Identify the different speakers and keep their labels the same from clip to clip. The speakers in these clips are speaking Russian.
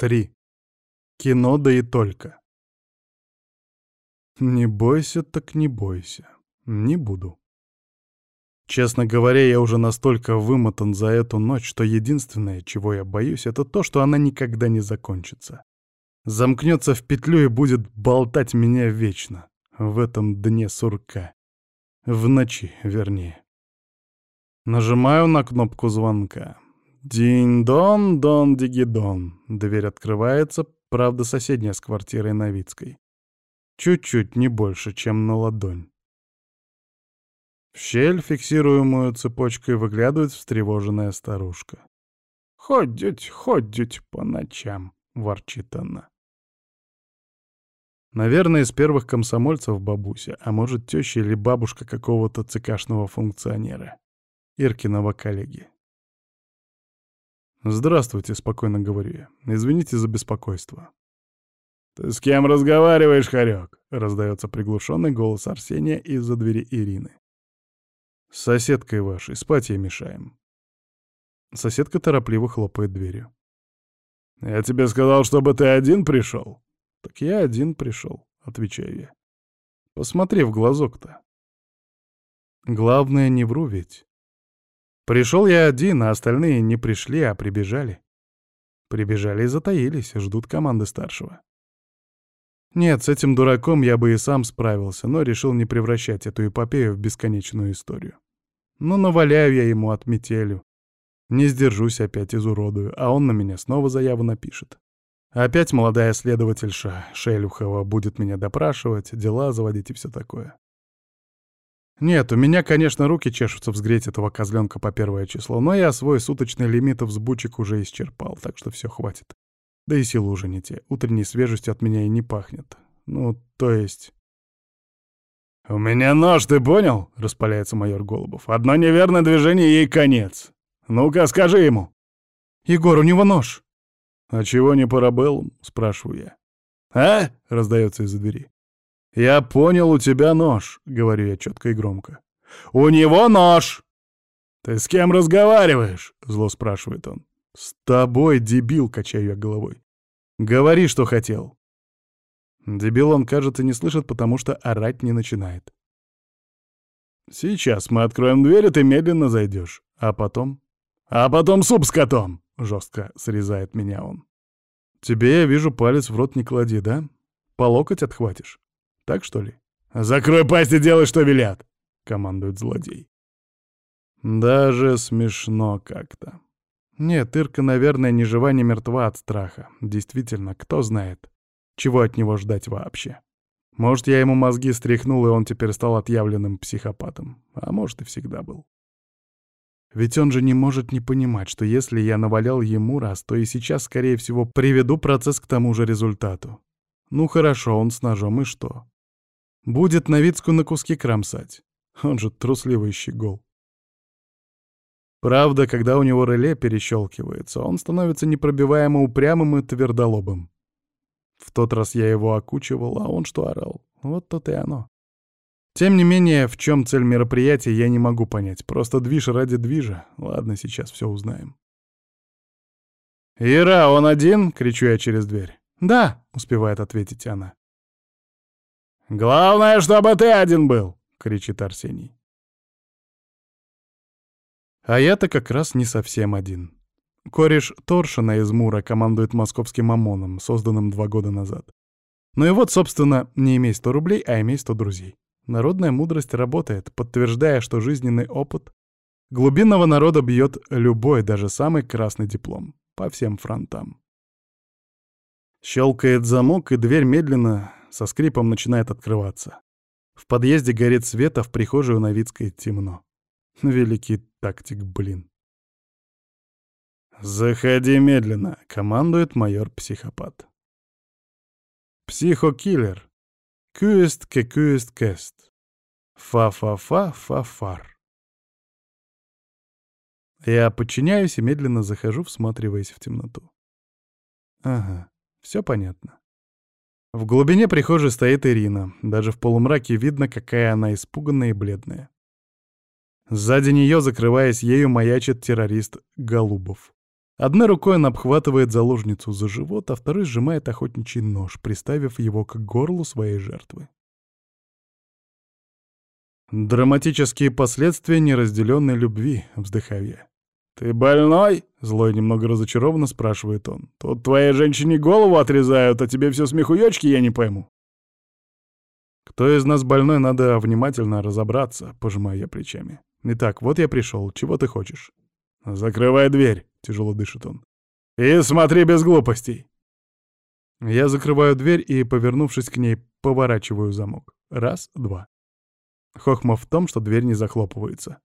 Speaker 1: Три. Кино да и только. Не бойся, так не бойся. Не буду. Честно говоря, я уже настолько вымотан за эту ночь, что единственное, чего я боюсь, это то, что она никогда не закончится. Замкнется в петлю и будет болтать меня вечно. В этом дне сурка. В ночи, вернее. Нажимаю на кнопку звонка. Динь-дон, дон-дигидон. Дверь открывается, правда, соседняя с квартирой Новицкой. Чуть-чуть, не больше, чем на ладонь. В щель, фиксируемую цепочкой, выглядывает встревоженная старушка. «Ходить, ходить по ночам», — ворчит она. Наверное, из первых комсомольцев бабуся, а может, теща или бабушка какого-то цикашного функционера. Иркиного коллеги. «Здравствуйте», — спокойно говорю я. «Извините за беспокойство». «Ты с кем разговариваешь, хорек?» — раздается приглушенный голос Арсения из-за двери Ирины. «С соседкой вашей, спать ей мешаем». Соседка торопливо хлопает дверью. «Я тебе сказал, чтобы ты один пришел?» «Так я один пришел», — отвечаю я. «Посмотри в глазок-то». Главное, не вру ведь. Пришел я один, а остальные не пришли, а прибежали. Прибежали и затаились, ждут команды старшего. Нет, с этим дураком я бы и сам справился, но решил не превращать эту эпопею в бесконечную историю. Ну, наваляю я ему от метелю. Не сдержусь, опять изуродую, а он на меня снова заяву напишет. Опять молодая следовательша Шелюхова будет меня допрашивать, дела заводить и все такое. Нет, у меня, конечно, руки чешутся взгреть этого козленка по первое число, но я свой суточный лимит взбучек уже исчерпал, так что все хватит. Да и силы уже не те. Утренней свежестью от меня и не пахнет. Ну, то есть...
Speaker 2: «У меня нож, ты понял?» — распаляется майор Голубов. «Одно неверное движение — ей конец. Ну-ка, скажи ему».
Speaker 1: «Егор, у него нож».
Speaker 2: «А чего не парабеллум?» — спрашиваю я.
Speaker 1: «А?»
Speaker 2: — раздается из-за двери. «Я понял, у тебя нож», — говорю я четко и громко.
Speaker 1: «У него нож!»
Speaker 2: «Ты с кем разговариваешь?» — зло спрашивает он.
Speaker 1: «С тобой, дебил!» — качаю я головой. «Говори, что хотел!» Дебил он, кажется, не слышит, потому что орать не начинает.
Speaker 2: «Сейчас мы откроем дверь, и ты медленно зайдешь.
Speaker 1: А потом...»
Speaker 2: «А потом суп с котом!» — жестко срезает меня он.
Speaker 1: «Тебе, я вижу, палец в рот не клади, да? По локоть отхватишь. Так что ли?»
Speaker 2: «Закрой пасть и делай, что велят!» — командует злодей.
Speaker 1: Даже смешно как-то. Нет, Ирка, наверное, ни жива, ни мертва от страха. Действительно, кто знает, чего от него ждать вообще. Может, я ему мозги стряхнул, и он теперь стал отъявленным психопатом. А может, и всегда был. Ведь он же не может не понимать, что если я навалял ему раз, то и сейчас, скорее всего, приведу процесс к тому же результату. Ну хорошо, он с ножом, и что? Будет Новицкую на куски кромсать. Он же трусливый щегол. Правда, когда у него реле перещелкивается, он становится непробиваемо упрямым и твердолобым. В тот раз я его окучивал, а он что орал? Вот то и оно. Тем не менее, в чем цель мероприятия, я не могу понять. Просто движ ради движа. Ладно, сейчас все узнаем.
Speaker 2: «Ира, он один?» — кричу я через дверь.
Speaker 1: «Да», — успевает ответить она.
Speaker 2: «Главное, чтобы ты один был!» — кричит Арсений.
Speaker 1: А я-то как раз не совсем один. Кореш Торшина из Мура командует московским ОМОНом, созданным два года назад. Ну и вот, собственно, не имей 100 рублей, а имей 100 друзей. Народная мудрость работает, подтверждая, что жизненный опыт глубинного народа бьет любой, даже самый красный диплом, по всем фронтам. Щелкает замок, и дверь медленно, со скрипом начинает открываться. В подъезде горит свет, а в прихожей у Новицкой темно. Великий тактик, блин. «Заходи медленно», — командует майор-психопат. Психокиллер. Кюест ке кюест кест. Фа-фа-фа-фа-фар. Я подчиняюсь и медленно захожу, всматриваясь в темноту. Ага, все понятно. В глубине прихожей стоит Ирина. Даже в полумраке видно, какая она испуганная и бледная. Сзади нее, закрываясь ею, маячит террорист Голубов. Одной рукой он обхватывает заложницу за живот, а второй сжимает охотничий нож, приставив его к горлу своей жертвы. Драматические последствия неразделенной любви, вздыхаю я. «Ты больной?» — злой немного разочарованно спрашивает он. «Тут твоей женщине голову отрезают, а тебе все смехуёчки, я не пойму». «Кто из нас больной, надо внимательно разобраться», — пожимаю я плечами. «Итак, вот я пришел. Чего ты хочешь?» «Закрывай дверь», — тяжело дышит он. «И смотри без глупостей». Я закрываю дверь и, повернувшись к ней, поворачиваю замок. Раз, два. Хохма в том, что дверь не захлопывается.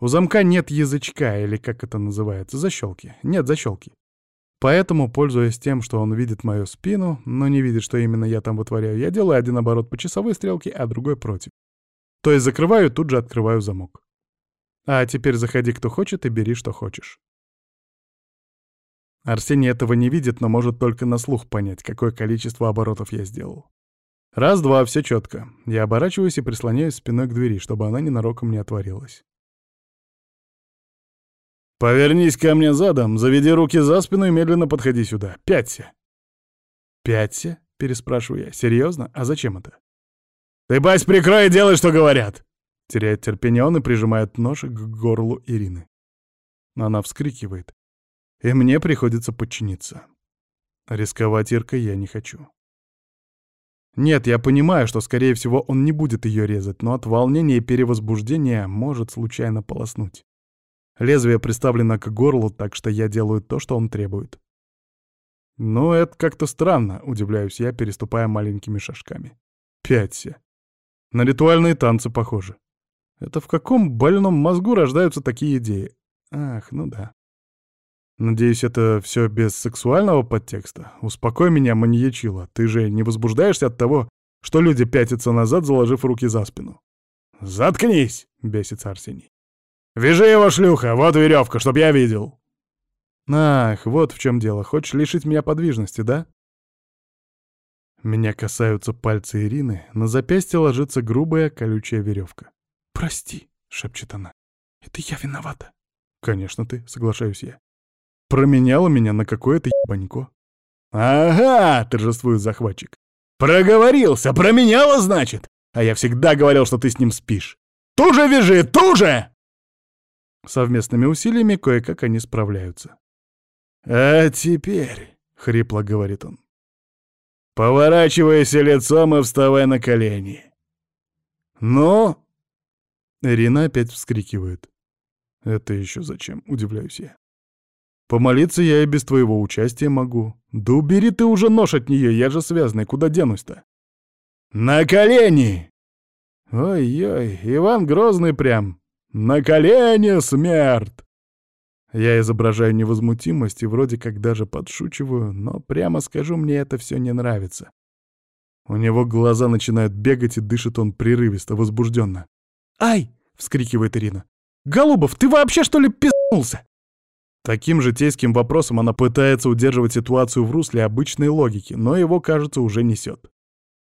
Speaker 1: У замка нет язычка, или как это называется, защелки. Нет защелки. Поэтому, пользуясь тем, что он видит мою спину, но не видит, что именно я там вытворяю, я делаю один оборот по часовой стрелке, а другой против. То есть закрываю тут же открываю замок. А теперь заходи, кто хочет, и бери, что хочешь. Арсений этого не видит, но может только на слух понять, какое количество оборотов я сделал. Раз-два, все четко. Я оборачиваюсь и прислоняюсь спиной к двери, чтобы она ненароком не отворилась.
Speaker 2: «Повернись ко мне задом, заведи руки за спину и медленно подходи сюда. Пяться!»
Speaker 1: «Пяться?» — переспрашиваю я. «Серьезно? А зачем это?»
Speaker 2: «Ты, бась, прикрой и делай, что говорят!»
Speaker 1: Теряет терпение он и прижимает нож к горлу Ирины. Она вскрикивает. И мне приходится подчиниться. Рисковать Иркой я не хочу. Нет, я понимаю, что, скорее всего, он не будет ее резать, но от волнения и перевозбуждения может случайно полоснуть. Лезвие приставлено к горлу, так что я делаю то, что он требует. Ну, это как-то странно, удивляюсь я, переступая маленькими шажками. Пяться. На ритуальные танцы похоже. Это в каком больном мозгу рождаются такие идеи? Ах, ну да. Надеюсь, это все без сексуального подтекста? Успокой меня, маньячила. Ты же не возбуждаешься от того, что люди пятятся назад, заложив руки за спину?
Speaker 2: «Заткнись!» — бесится Арсений. «Вяжи его, шлюха! Вот веревка, чтоб я видел!»
Speaker 1: «Ах, вот в чем дело. Хочешь лишить меня подвижности, да?» Меня касаются пальцы Ирины, на запястье ложится грубая колючая веревка. «Прости», — шепчет она. «Это я виновата». «Конечно ты», — соглашаюсь я. «Променяла меня на какое-то ебанько».
Speaker 2: «Ага!» — торжествует захватчик. «Проговорился! Променяла, значит? А я всегда говорил, что ты с ним спишь. Туже вяжи, туже!»
Speaker 1: Совместными усилиями кое-как они справляются.
Speaker 2: «А теперь», — хрипло говорит он, — «поворачивайся лицом и вставай на колени». «Ну?»
Speaker 1: Ирина опять вскрикивает. «Это еще зачем?» — удивляюсь я. «Помолиться я и без твоего участия могу. Да убери ты уже нож от нее, я же связанный, куда денусь-то?»
Speaker 2: «На колени!»
Speaker 1: «Ой-ой, Иван Грозный прям!» «На колени, смерть!» Я изображаю невозмутимость и вроде как даже подшучиваю, но прямо скажу, мне это все не нравится. У него глаза начинают бегать, и дышит он прерывисто, возбужденно. «Ай!» — вскрикивает Ирина. «Голубов, ты вообще что ли пизнулся?» Таким же тейским вопросом она пытается удерживать ситуацию в русле обычной логики, но его, кажется, уже несет.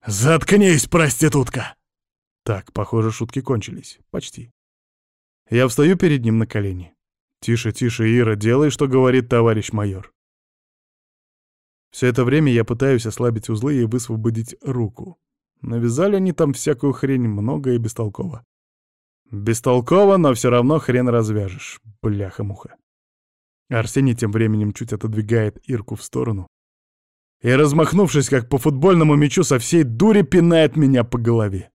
Speaker 2: «Заткнись, проститутка!»
Speaker 1: Так, похоже, шутки кончились. Почти. Я встаю перед ним на колени. «Тише, тише, Ира, делай, что говорит товарищ майор». Все это время я пытаюсь ослабить узлы и высвободить руку. Навязали они там всякую хрень, много и бестолково. Бестолково, но все равно хрен развяжешь, бляха-муха. Арсений тем временем чуть отодвигает Ирку в сторону и, размахнувшись как по футбольному мячу, со всей дури пинает меня по голове.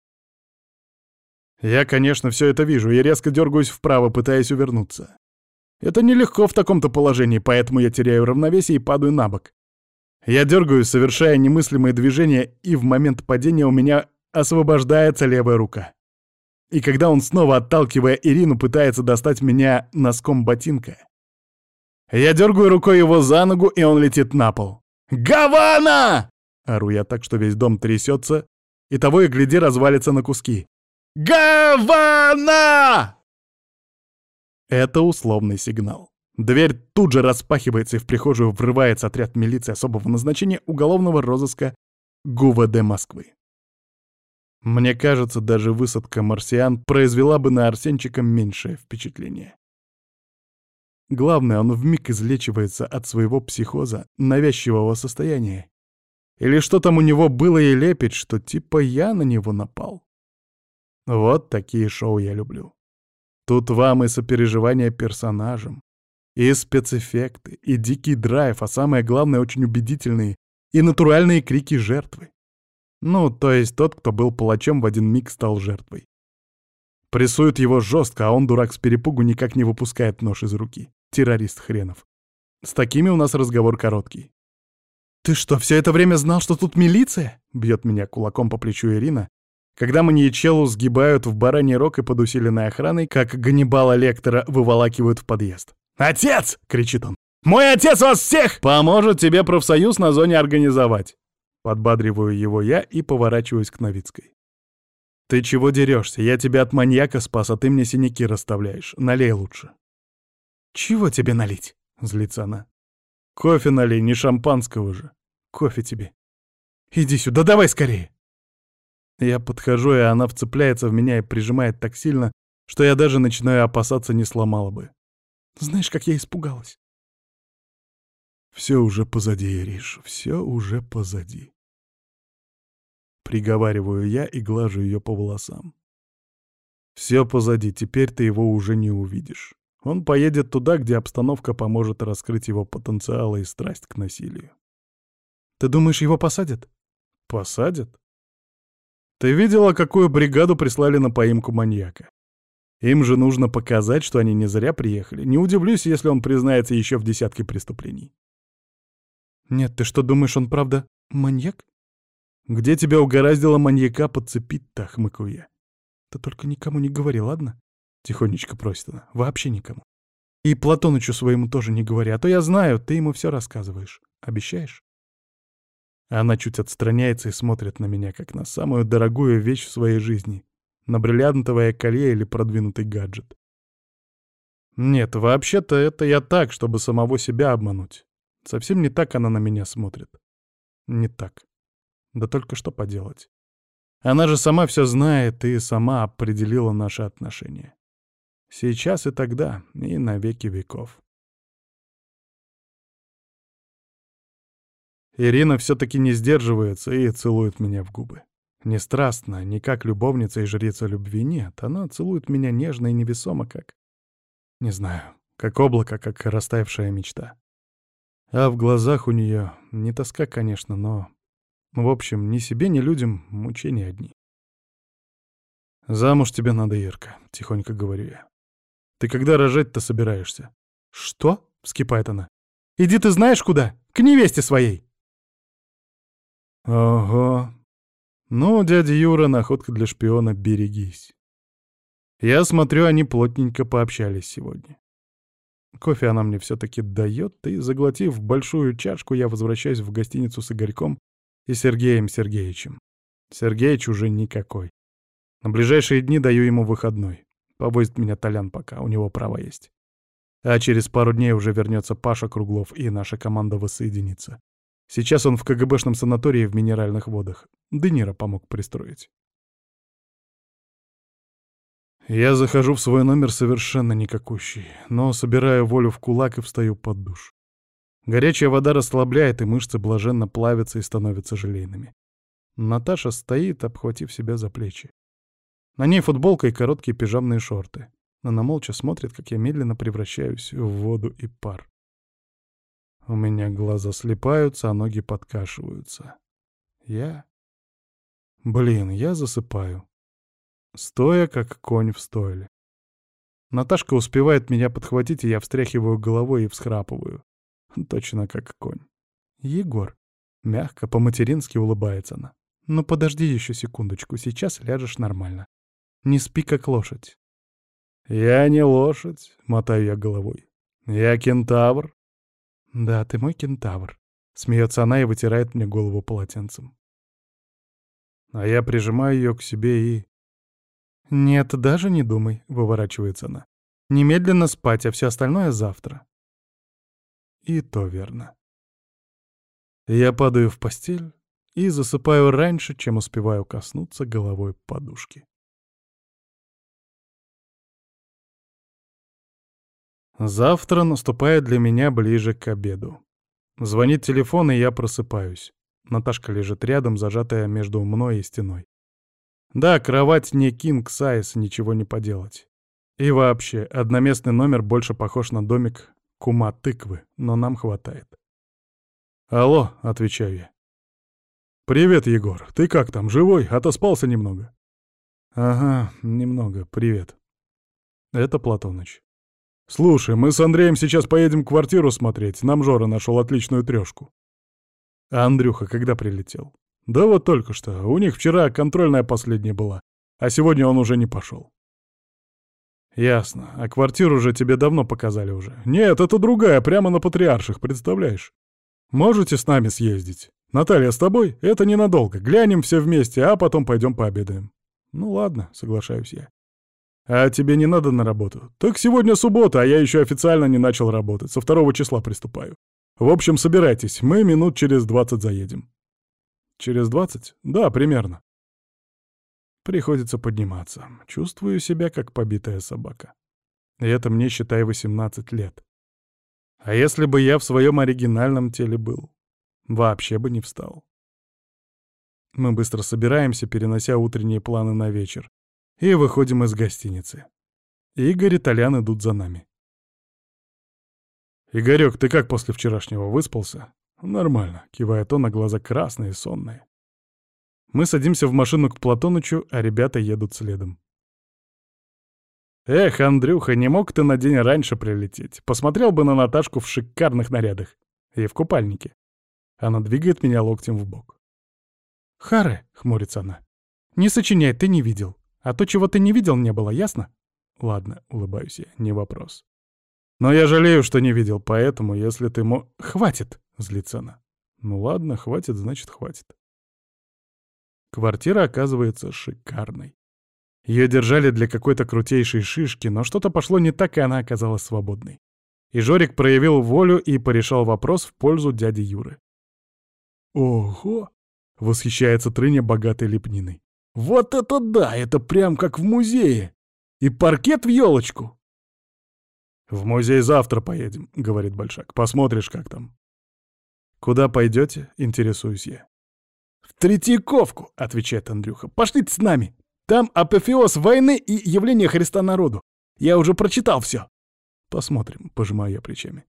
Speaker 1: Я, конечно, все это вижу и резко дергаюсь вправо, пытаясь увернуться. Это нелегко в таком-то положении, поэтому я теряю равновесие и падаю на бок. Я дергаюсь, совершая немыслимые движения, и в момент падения у меня освобождается левая рука. И когда он снова, отталкивая Ирину, пытается достать меня носком ботинка, я дергаю рукой его за ногу, и он летит на пол. «Гавана!» Ору я так, что весь дом трясется, и того и гляди развалится на куски. «Гавана!» Это условный сигнал. Дверь тут же распахивается, и в прихожую врывается отряд милиции особого назначения уголовного розыска ГУВД Москвы. Мне кажется, даже высадка марсиан произвела бы на Арсенчика меньшее впечатление. Главное, он вмиг излечивается от своего психоза, навязчивого состояния. Или что там у него было и лепить, что типа я на него напал. Вот такие шоу я люблю. Тут вам и сопереживание персонажам, и спецэффекты, и дикий драйв, а самое главное, очень убедительные и натуральные крики жертвы. Ну, то есть тот, кто был палачом, в один миг стал жертвой. Прессует его жестко, а он, дурак с перепугу, никак не выпускает нож из руки. Террорист хренов. С такими у нас разговор короткий. «Ты что, все это время знал, что тут милиция?» — бьет меня кулаком по плечу Ирина, когда маньячелу сгибают в бараний рог и под усиленной охраной, как Ганнибала Лектора выволакивают в подъезд. «Отец!» — кричит он. «Мой отец вас всех!» «Поможет тебе профсоюз на зоне организовать!» Подбадриваю его я и поворачиваюсь к Новицкой. «Ты чего дерешься? Я тебя от маньяка спас, а ты мне синяки расставляешь. Налей лучше». «Чего тебе налить?» — злится она. «Кофе налей, не шампанского же. Кофе тебе. Иди сюда, давай скорее!» Я подхожу, и она вцепляется в меня и прижимает так сильно, что я даже начинаю опасаться, не сломала бы. Знаешь, как я испугалась? Все уже позади, Ириш, все уже позади. Приговариваю я и глажу ее по волосам. Все позади, теперь ты его уже не увидишь. Он поедет туда, где обстановка поможет раскрыть его потенциал и страсть к насилию. Ты думаешь, его посадят? Посадят? Ты видела, какую бригаду прислали на поимку маньяка? Им же нужно показать, что они не зря приехали. Не удивлюсь, если он признается еще в десятке преступлений. Нет, ты что, думаешь, он правда маньяк? Где тебя угораздило маньяка подцепить-то, хмыкаю я. Ты только никому не говори, ладно? Тихонечко просит она. Вообще никому. И Платонычу своему тоже не говори, а то я знаю, ты ему все рассказываешь. Обещаешь? Она чуть отстраняется и смотрит на меня, как на самую дорогую вещь в своей жизни. На бриллиантовое колье или продвинутый гаджет. Нет, вообще-то это я так, чтобы самого себя обмануть. Совсем не так она на меня смотрит. Не так. Да только что поделать. Она же сама все знает и сама определила наши отношения. Сейчас и тогда, и на веки веков. Ирина все-таки не сдерживается и целует меня в губы. Не страстно, не как любовница и жрица любви, нет. Она целует меня нежно и невесомо, как... Не знаю, как облако, как растаявшая мечта. А в глазах у нее не тоска, конечно, но... В общем, ни себе, ни людям мучения одни. «Замуж тебе надо, Ирка», — тихонько говорю я. Ты когда рожать-то собираешься?» «Что?» — вскипает она. «Иди ты знаешь куда? К невесте своей!» «Ого! Ну, дядя Юра, находка для шпиона, берегись!» Я смотрю, они плотненько пообщались сегодня. Кофе она мне все-таки дает, и, заглотив большую чашку, я возвращаюсь в гостиницу с Игорьком и Сергеем Сергеевичем. Сергеич уже никакой. На ближайшие дни даю ему выходной. Повозит меня Толян пока, у него права есть. А через пару дней уже вернется Паша Круглов, и наша команда воссоединится. Сейчас он в КГБшном санатории в Минеральных водах. Денира помог пристроить. Я захожу в свой номер совершенно никакущий, но собираю волю в кулак и встаю под душ. Горячая вода расслабляет, и мышцы блаженно плавятся и становятся желейными. Наташа стоит, обхватив себя за плечи. На ней футболка и короткие пижамные шорты. Она молча смотрит, как я медленно превращаюсь в воду и пар. У меня глаза слепаются, а ноги подкашиваются. Я... Блин, я засыпаю. Стоя, как конь в стойле. Наташка успевает меня подхватить, и я встряхиваю головой и всхрапываю. Точно как конь. Егор. Мягко, по-матерински улыбается она. «Ну подожди еще секундочку, сейчас ляжешь нормально. Не спи, как лошадь. «Я не лошадь», — мотаю я головой. «Я кентавр». «Да, ты мой кентавр», — смеется она и вытирает мне голову полотенцем. А я прижимаю ее к себе и... «Нет, даже не думай», — выворачивается она. «Немедленно спать, а все остальное завтра». И то верно. Я падаю в постель и засыпаю раньше, чем успеваю коснуться головой подушки. Завтра наступает для меня ближе к обеду. Звонит телефон, и я просыпаюсь. Наташка лежит рядом, зажатая между мной и стеной. Да, кровать не кинг сайз, ничего не поделать. И вообще, одноместный номер больше похож на домик кума тыквы, но нам хватает. «Алло», — отвечаю я. «Привет, Егор. Ты как там, живой? Отоспался немного?» «Ага, немного. Привет». Это Платоныч. «Слушай, мы с Андреем сейчас поедем квартиру смотреть. Нам Жора нашел отличную трешку». «А Андрюха когда прилетел?» «Да вот только что. У них вчера контрольная последняя была, а сегодня он уже не пошел. «Ясно. А квартиру же тебе давно показали уже». «Нет, это другая, прямо на Патриарших, представляешь? Можете с нами съездить? Наталья, с тобой? Это ненадолго. Глянем все вместе, а потом пойдем пообедаем». «Ну ладно», — соглашаюсь я. «А тебе не надо на работу?» «Так сегодня суббота, а я еще официально не начал работать. Со второго числа приступаю. В общем, собирайтесь, мы минут через двадцать заедем». «Через двадцать? Да, примерно». Приходится подниматься. Чувствую себя, как побитая собака. И это мне, считай, 18 лет. А если бы я в своем оригинальном теле был, вообще бы не встал. Мы быстро собираемся, перенося утренние планы на вечер, и выходим из гостиницы. Игорь и Толян идут за нами. «Игорёк, ты как после вчерашнего, выспался?» «Нормально», — кивает он, а глаза красные, сонные. Мы садимся в машину к Платонычу, а ребята едут следом. «Эх, Андрюха, не мог ты на день раньше прилететь. Посмотрел бы на Наташку в шикарных нарядах. И в купальнике». Она двигает меня локтем в бок. «Харе», — хмурится она, — «не сочиняй, ты не видел. А то, чего ты не видел, не было, ясно?» «Ладно», — улыбаюсь я, — не вопрос. «Но я жалею, что не видел, поэтому, если ты мо...» «Хватит!» — злится она. «Ну ладно, хватит, значит, хватит». Квартира оказывается шикарной. Ее держали для какой-то крутейшей шишки, но что-то пошло не так, и она оказалась свободной. И Жорик проявил волю и порешал вопрос в пользу дяди Юры. «Ого!» — восхищается Трыня богатой лепниной. «Вот это да! Это прям как в музее! И паркет в елочку!» «В музей завтра поедем», — говорит Большак. «Посмотришь, как там». «Куда пойдете?» — интересуюсь я.
Speaker 2: «В Третьяковку», — отвечает Андрюха. «Пошлите с нами. Там апофеоз войны и явление Христа народу. Я уже прочитал все».
Speaker 1: «Посмотрим», — пожимаю я плечами.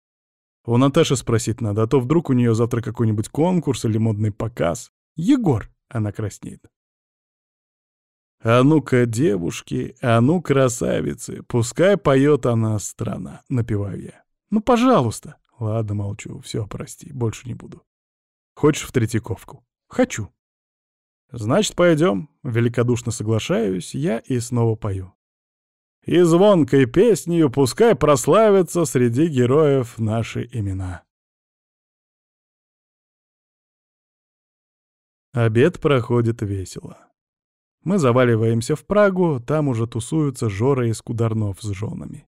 Speaker 1: У Наташи спросить надо, а то вдруг у нее завтра какой-нибудь конкурс или модный показ. «Егор!» — она краснеет. «А ну-ка, девушки, а ну, красавицы, пускай поет она страна», — напеваю я. «Ну, пожалуйста». «Ладно, молчу, все, прости, больше не буду. Хочешь в Третьяковку?» Хочу. Значит, пойдем. Великодушно соглашаюсь я и снова пою. И звонкой песнью пускай прославятся среди героев наши имена. Обед проходит весело. Мы заваливаемся в Прагу, там уже тусуются Жора и Скударнов с женами.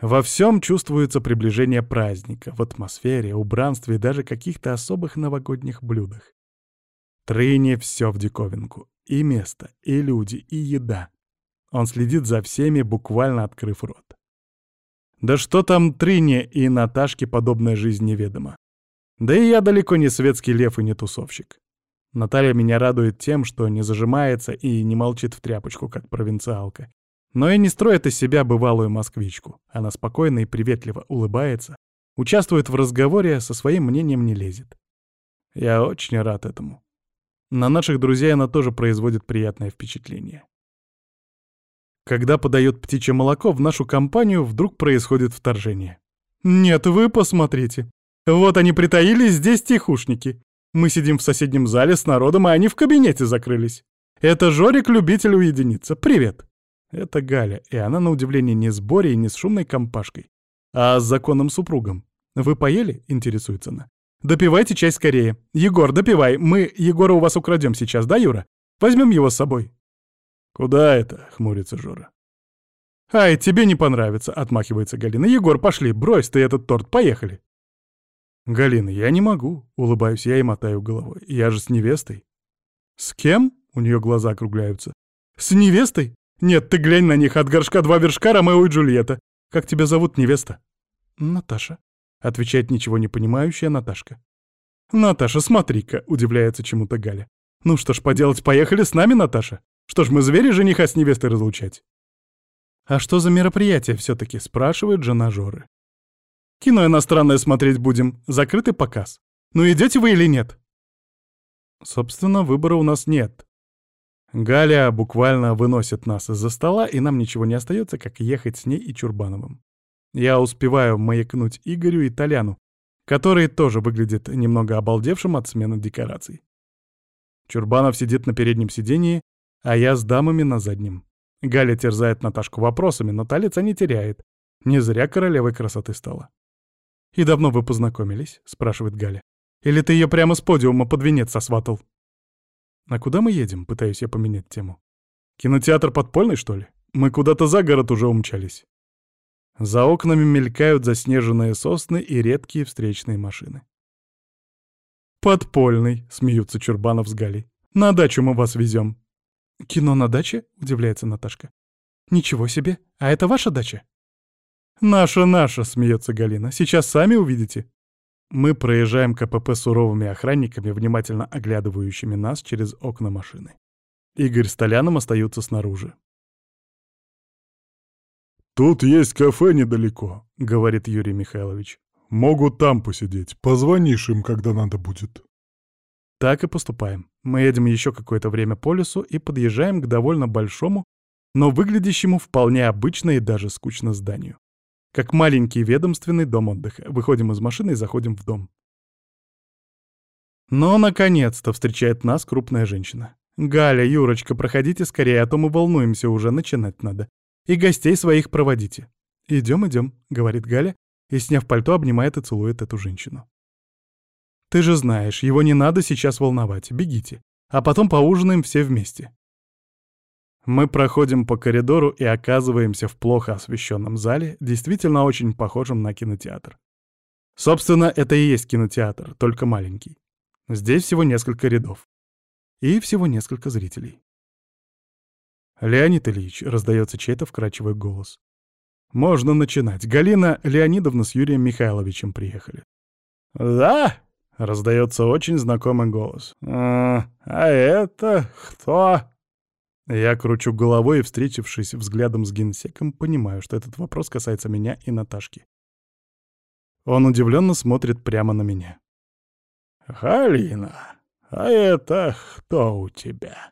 Speaker 1: Во всем чувствуется приближение праздника, в атмосфере, убранстве и даже каких-то особых новогодних блюдах. Трыне все в диковинку. И место, и люди, и еда. Он следит за всеми, буквально открыв рот. Да что там Трыне и Наташке подобная жизнь неведома. Да и я далеко не светский лев и не тусовщик. Наталья меня радует тем, что не зажимается и не молчит в тряпочку, как провинциалка. Но и не строит из себя бывалую москвичку. Она спокойно и приветливо улыбается, участвует в разговоре, со своим мнением не лезет. Я очень рад этому. На наших друзей она тоже производит приятное впечатление. Когда подает птичье молоко, в нашу компанию вдруг происходит вторжение. «Нет, вы посмотрите. Вот они притаились здесь тихушники. Мы сидим в соседнем зале с народом, а они в кабинете закрылись. Это Жорик, любитель уединиться. Привет!» Это Галя, и она, на удивление, не с Борей, не с шумной компашкой, а с законным супругом. «Вы поели?» — интересуется она. Допивайте чай скорее. Егор, допивай. Мы Егора у вас украдем сейчас, да, Юра? Возьмем его с собой. Куда это? Хмурится Жора. Ай, тебе не понравится, отмахивается Галина. Егор, пошли, брось ты этот торт, поехали. Галина, я не могу, улыбаюсь я и мотаю головой. Я же с невестой. С кем? У нее глаза округляются. С невестой? Нет, ты глянь на них, от горшка два вершка Ромео и Джульетта. Как тебя зовут, невеста?» «Наташа», — отвечает ничего не понимающая Наташка. «Наташа, смотри-ка», — удивляется чему-то Галя. «Ну что ж поделать, поехали с нами, Наташа? Что ж, мы звери жениха с невестой разлучать?» «А что за мероприятие все таки спрашивает жена Жоры. «Кино иностранное смотреть будем. Закрытый показ. Ну идете вы или нет?» Собственно, выбора у нас нет. Галя буквально выносит нас из-за стола, и нам ничего не остается, как ехать с ней и Чурбановым. Я успеваю маякнуть Игорю и Толяну, который тоже выглядит немного обалдевшим от смены декораций. Чурбанов сидит на переднем сидении, а я с дамами на заднем. Галя терзает Наташку вопросами, но та не теряет. Не зря королевой красоты стала. «И давно вы познакомились?» — спрашивает Галя. «Или ты ее прямо с подиума под венец сосватал?» «А куда мы едем?» — пытаюсь я поменять тему. «Кинотеатр подпольный, что ли? Мы куда-то за город уже умчались». За окнами мелькают заснеженные сосны и редкие встречные машины. «Подпольный», — смеются Чурбанов с Галей. «На дачу мы вас везем». «Кино на даче?» — удивляется Наташка. «Ничего себе! А это ваша дача?» «Наша, наша!» — смеется Галина. «Сейчас сами увидите». Мы проезжаем КПП суровыми охранниками, внимательно оглядывающими нас через окна машины. Игорь с Толяном остаются снаружи.
Speaker 2: «Тут есть кафе недалеко», — говорит Юрий Михайлович. «Могут там посидеть. Позвонишь им, когда надо будет».
Speaker 1: Так и поступаем. Мы едем еще какое-то время по лесу и подъезжаем к довольно большому, но выглядящему вполне обычно и даже скучно зданию. Как маленький ведомственный дом отдыха. Выходим из машины и заходим в дом. Но, наконец-то, встречает нас крупная женщина. «Галя, Юрочка, проходите скорее, а то мы волнуемся уже, начинать надо. И гостей своих проводите». «Идем, идем», — говорит Галя, и, сняв пальто, обнимает и целует эту женщину. «Ты же знаешь, его не надо сейчас волновать, бегите, а потом поужинаем все вместе». Мы проходим по коридору и оказываемся в плохо освещенном зале, действительно очень похожем на кинотеатр. Собственно, это и есть кинотеатр, только маленький. Здесь всего несколько рядов. И всего несколько зрителей. «Леонид Ильич», — раздается чей-то вкрадчивый голос. «Можно начинать. Галина Леонидовна с Юрием Михайловичем приехали».
Speaker 2: «Да?» — раздается очень знакомый голос. «А, а это кто?»
Speaker 1: Я кручу головой и, встретившись взглядом с генсеком, понимаю, что этот вопрос касается меня и Наташки. Он удивленно смотрит прямо на меня.
Speaker 2: «Халина, а это кто у тебя?»